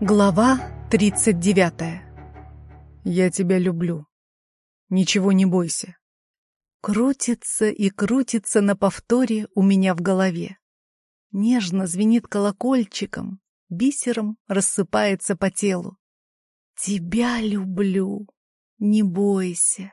Глава 39. Я тебя люблю. Ничего не бойся. Крутится и крутится на повторе у меня в голове. Нежно звенит колокольчиком, бисером рассыпается по телу. Тебя люблю. Не бойся.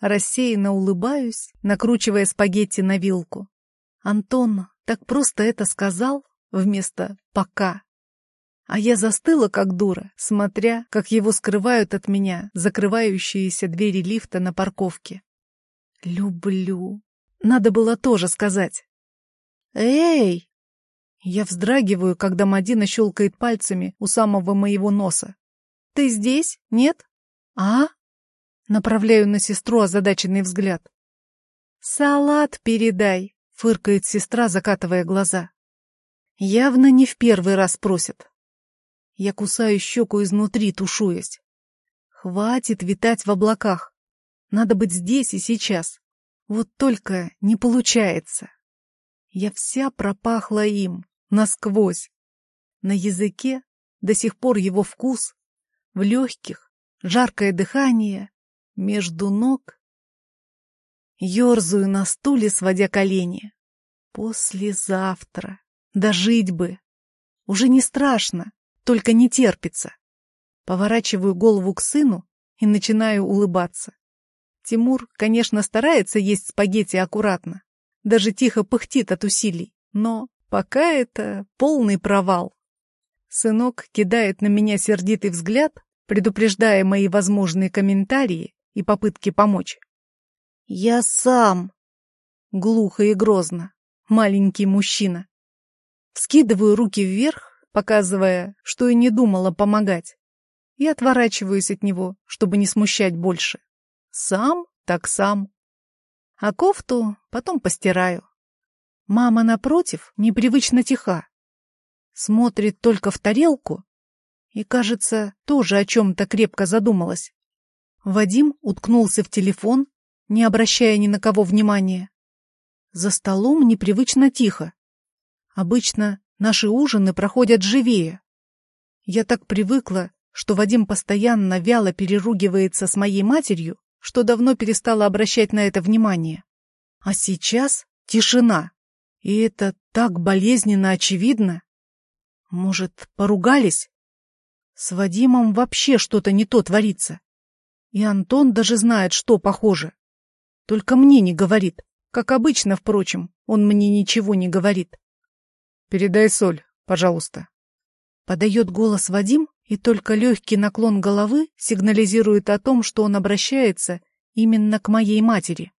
Рассеянно улыбаюсь, накручивая спагетти на вилку. Антон так просто это сказал вместо «пока». А я застыла, как дура, смотря, как его скрывают от меня закрывающиеся двери лифта на парковке. «Люблю». Надо было тоже сказать. «Эй!» Я вздрагиваю, когда Мадина щелкает пальцами у самого моего носа. «Ты здесь? Нет? А?» Направляю на сестру озадаченный взгляд. «Салат передай», — фыркает сестра, закатывая глаза. Явно не в первый раз просит. Я кусаю щеку изнутри, тушуясь. Хватит витать в облаках. Надо быть здесь и сейчас. Вот только не получается. Я вся пропахла им, насквозь. На языке до сих пор его вкус, в легких жаркое дыхание, между ног. Ёрзаю на стуле, сводя колени. Послезавтра. Дожить бы. Уже не страшно только не терпится. Поворачиваю голову к сыну и начинаю улыбаться. Тимур, конечно, старается есть спагетти аккуратно, даже тихо пыхтит от усилий, но пока это полный провал. Сынок кидает на меня сердитый взгляд, предупреждая мои возможные комментарии и попытки помочь. «Я сам!» Глухо и грозно. Маленький мужчина. Вскидываю руки вверх, показывая, что и не думала помогать. И отворачиваюсь от него, чтобы не смущать больше. Сам так сам. А кофту потом постираю. Мама, напротив, непривычно тиха. Смотрит только в тарелку и, кажется, тоже о чем-то крепко задумалась. Вадим уткнулся в телефон, не обращая ни на кого внимания. За столом непривычно тихо. Обычно Наши ужины проходят живее. Я так привыкла, что Вадим постоянно вяло переругивается с моей матерью, что давно перестала обращать на это внимание. А сейчас тишина. И это так болезненно очевидно. Может, поругались? С Вадимом вообще что-то не то творится. И Антон даже знает, что похоже. Только мне не говорит. Как обычно, впрочем, он мне ничего не говорит. Передай соль, пожалуйста. Подает голос Вадим, и только легкий наклон головы сигнализирует о том, что он обращается именно к моей матери.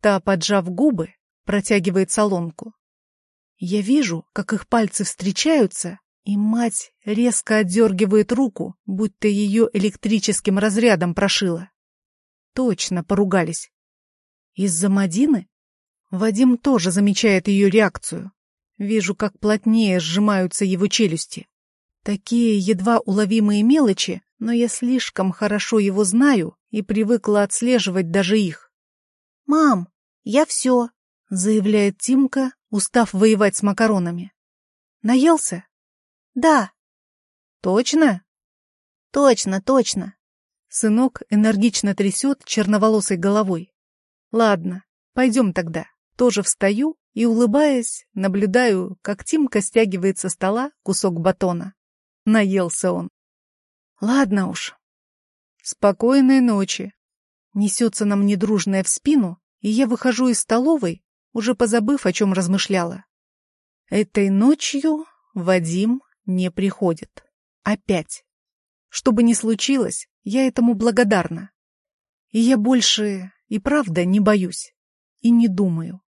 Та, поджав губы, протягивает солонку. Я вижу, как их пальцы встречаются, и мать резко отдергивает руку, будто ее электрическим разрядом прошила. Точно поругались. Из-за Мадины? Вадим тоже замечает ее реакцию. Вижу, как плотнее сжимаются его челюсти. Такие едва уловимые мелочи, но я слишком хорошо его знаю и привыкла отслеживать даже их. «Мам, я все», — заявляет Тимка, устав воевать с макаронами. «Наелся?» «Да». «Точно?» «Точно, точно». Сынок энергично трясет черноволосой головой. «Ладно, пойдем тогда. Тоже встаю и, улыбаясь, наблюдаю, как Тимка стягивает со стола кусок батона. Наелся он. Ладно уж. Спокойной ночи. Несется нам недружная в спину, и я выхожу из столовой, уже позабыв, о чем размышляла. Этой ночью Вадим не приходит. Опять. Что бы ни случилось, я этому благодарна. И я больше и правда не боюсь и не думаю.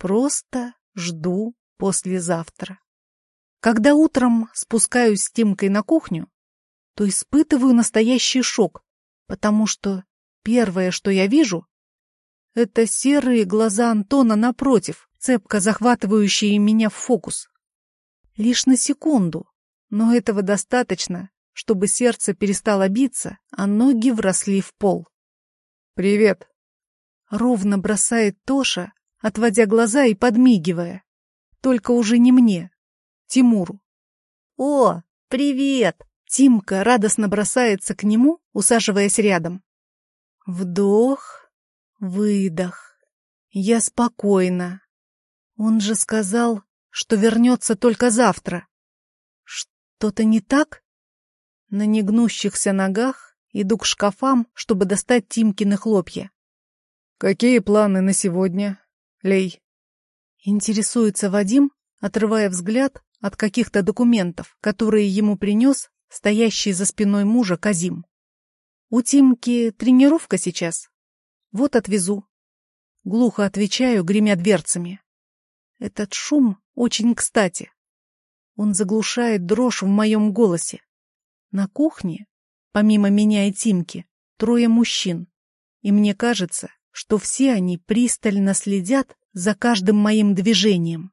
Просто жду послезавтра. Когда утром спускаюсь с Тимкой на кухню, то испытываю настоящий шок, потому что первое, что я вижу, это серые глаза Антона напротив, цепко захватывающие меня в фокус. Лишь на секунду, но этого достаточно, чтобы сердце перестало биться, а ноги вросли в пол. «Привет!» — ровно бросает Тоша, отводя глаза и подмигивая. Только уже не мне, Тимуру. «О, «Привет!» Тимка радостно бросается к нему, усаживаясь рядом. Вдох, выдох. Я спокойна. Он же сказал, что вернется только завтра. Что-то не так? На негнущихся ногах иду к шкафам, чтобы достать Тимкины хлопья. «Какие планы на сегодня, Лей?» Интересуется Вадим, отрывая взгляд от каких-то документов, которые ему принес стоящий за спиной мужа Казим. «У Тимки тренировка сейчас. Вот отвезу». Глухо отвечаю, гремя дверцами. Этот шум очень кстати. Он заглушает дрожь в моем голосе. На кухне, помимо меня и Тимки, трое мужчин. И мне кажется, что все они пристально следят за каждым моим движением.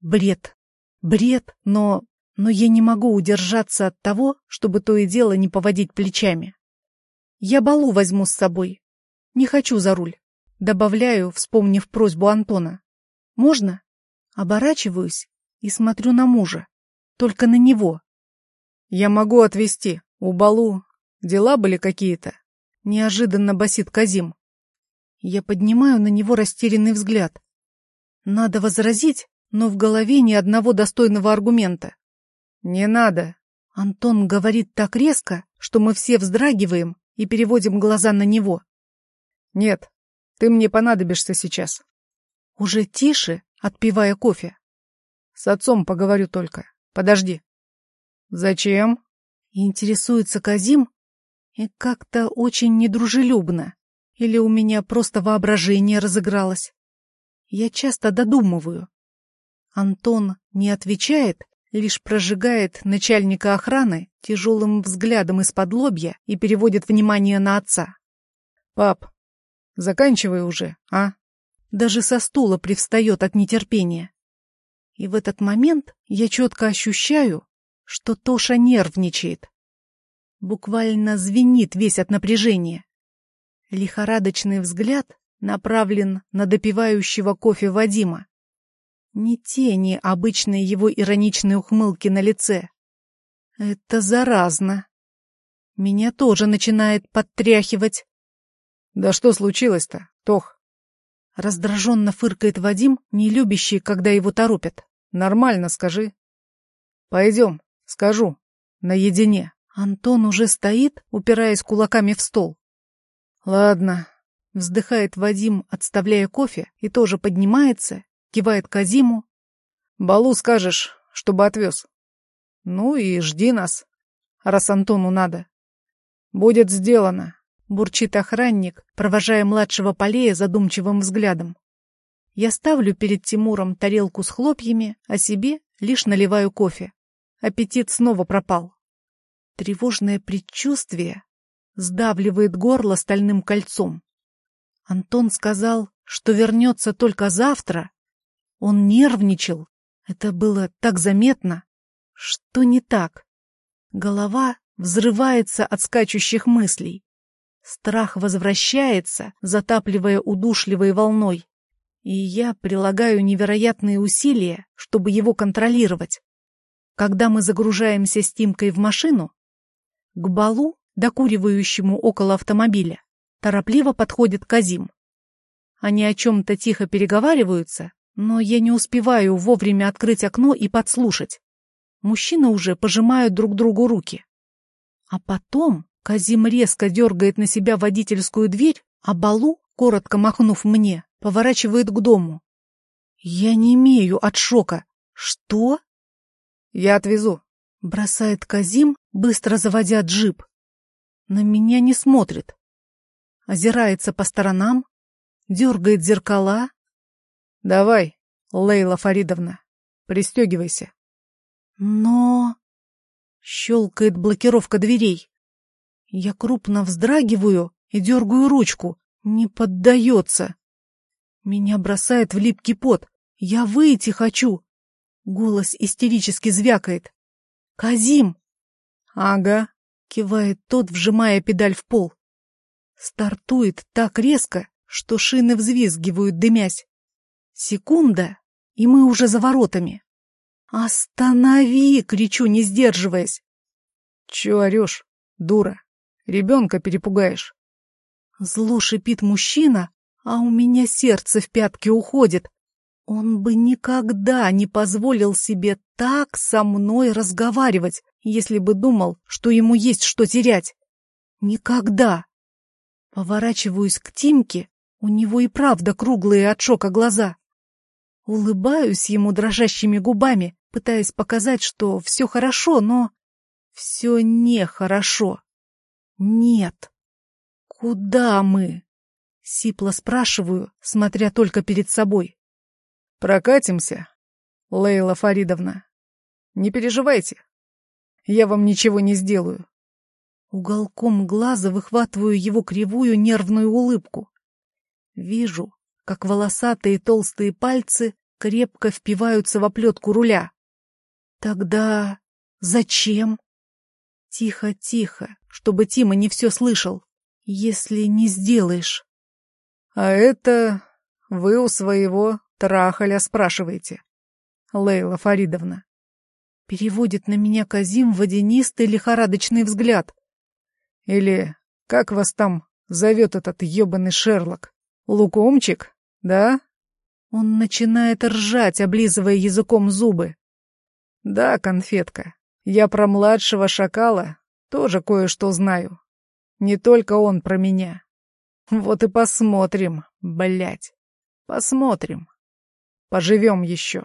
Бред. Бред, но... Но я не могу удержаться от того, чтобы то и дело не поводить плечами. Я балу возьму с собой. Не хочу за руль. Добавляю, вспомнив просьбу Антона. Можно? Оборачиваюсь и смотрю на мужа. Только на него. Я могу отвезти. У Балу дела были какие-то. Неожиданно басит Казим. Я поднимаю на него растерянный взгляд. Надо возразить, но в голове ни одного достойного аргумента. «Не надо!» Антон говорит так резко, что мы все вздрагиваем и переводим глаза на него. «Нет, ты мне понадобишься сейчас». Уже тише, отпивая кофе. С отцом поговорю только. Подожди. Зачем? Интересуется Казим и как-то очень недружелюбно. Или у меня просто воображение разыгралось. Я часто додумываю. Антон не отвечает, лишь прожигает начальника охраны тяжелым взглядом из-под лобья и переводит внимание на отца. «Пап, заканчивай уже, а?» даже со стула привстает от нетерпения. И в этот момент я четко ощущаю, что Тоша нервничает. Буквально звенит весь от напряжения. Лихорадочный взгляд направлен на допивающего кофе Вадима. Ни тени обычной его ироничной ухмылки на лице. Это заразно. Меня тоже начинает подтряхивать. Да что случилось-то, Тох? Раздраженно фыркает Вадим, не любящий, когда его торопят. Нормально скажи. Пойдем, скажу. Наедине. Антон уже стоит, упираясь кулаками в стол. Ладно. Вздыхает Вадим, отставляя кофе, и тоже поднимается, кивает Казиму. Балу скажешь, чтобы отвез. Ну и жди нас, раз Антону надо. Будет сделано. — бурчит охранник, провожая младшего Полея задумчивым взглядом. Я ставлю перед Тимуром тарелку с хлопьями, а себе лишь наливаю кофе. Аппетит снова пропал. Тревожное предчувствие сдавливает горло стальным кольцом. Антон сказал, что вернется только завтра. Он нервничал. Это было так заметно. Что не так? Голова взрывается от скачущих мыслей. Страх возвращается, затапливая удушливой волной. И я прилагаю невероятные усилия, чтобы его контролировать. Когда мы загружаемся с Тимкой в машину, к балу, докуривающему около автомобиля, торопливо подходит Казим. Они о чем-то тихо переговариваются, но я не успеваю вовремя открыть окно и подслушать. Мужчины уже пожимают друг другу руки. А потом Казим резко дергает на себя водительскую дверь, а Балу, коротко махнув мне, поворачивает к дому. Я не имею от шока. Что? Я отвезу. Бросает Казим, быстро заводя джип. На меня не смотрит. Озирается по сторонам, дергает зеркала. Давай, Лейла Фаридовна, пристегивайся. Но... Щелкает блокировка дверей. Я крупно вздрагиваю и дергаю ручку. Не поддается. Меня бросает в липкий пот. Я выйти хочу. Голос истерически звякает. «Казим!» «Ага», — кивает тот, вжимая педаль в пол. Стартует так резко, что шины взвизгивают, дымясь. Секунда, и мы уже за воротами. «Останови!» — кричу, не сдерживаясь. «Чё орёшь, дура? Ребёнка перепугаешь». Зло шипит мужчина, а у меня сердце в пятки уходит. Он бы никогда не позволил себе так со мной разговаривать, если бы думал, что ему есть что терять. Никогда. Поворачиваюсь к Тимке, у него и правда круглые от шока глаза. Улыбаюсь ему дрожащими губами, пытаясь показать, что все хорошо, но все нехорошо. Нет. Куда мы? Сипло спрашиваю, смотря только перед собой. Прокатимся, Лейла Фаридовна. Не переживайте. Я вам ничего не сделаю. Уголком глаза выхватываю его кривую нервную улыбку. Вижу, как волосатые толстые пальцы крепко впиваются в оплетку руля. Тогда зачем? Тихо-тихо, чтобы Тима не все слышал. Если не сделаешь. А это вы у своего трахаля спрашиваете, Лейла Фаридовна. Переводит на меня Казим водянистый лихорадочный взгляд. Или как вас там зовет этот ебаный Шерлок? Лукомчик, да? Он начинает ржать, облизывая языком зубы. Да, конфетка, я про младшего шакала тоже кое-что знаю. Не только он про меня. Вот и посмотрим, блядь. Посмотрим. Поживем еще.